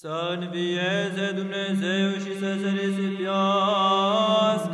să învieze Dumnezeu și să se risipească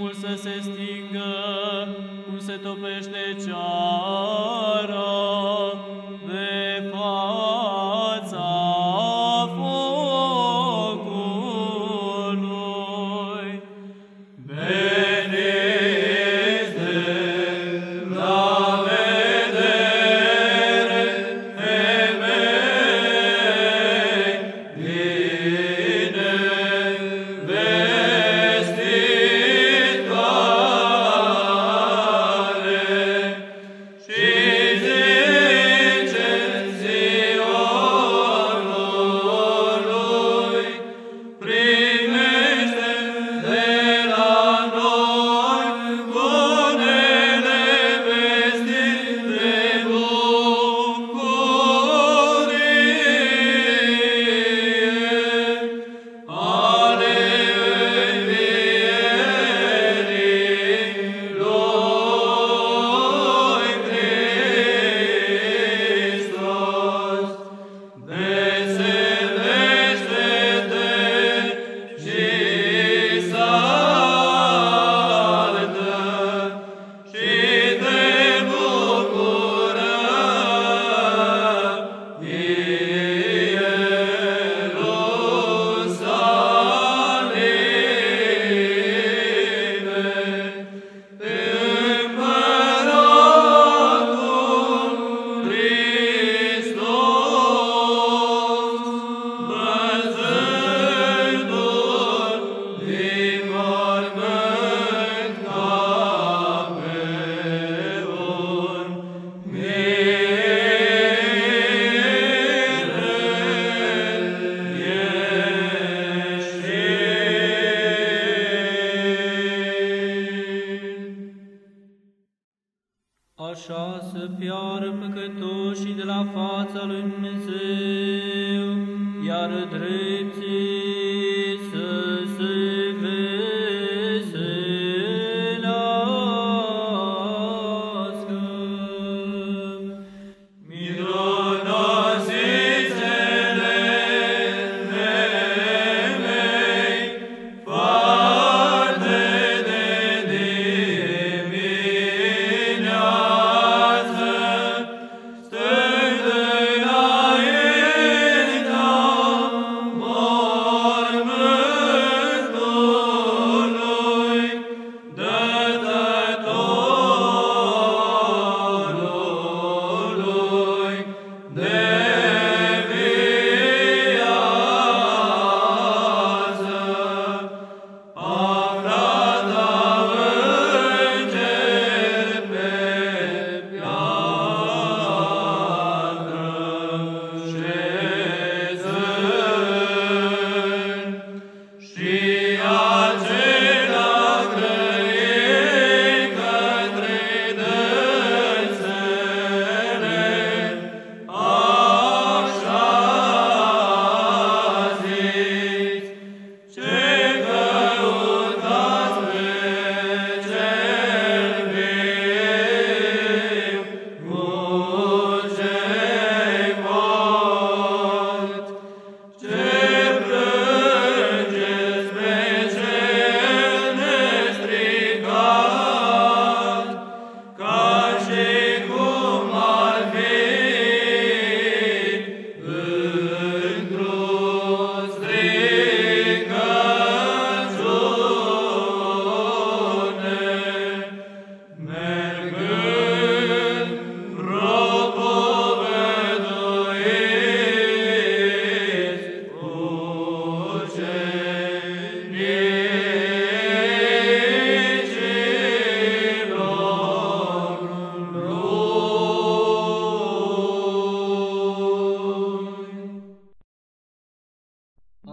fumul să se stingă, cum se topește ceara, Așa să piară păcătoșii de la fața lui Dumnezeu, iar drepții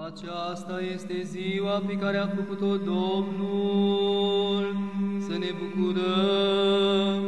Aceasta este ziua pe care a făcut-o Domnul, să ne bucurăm.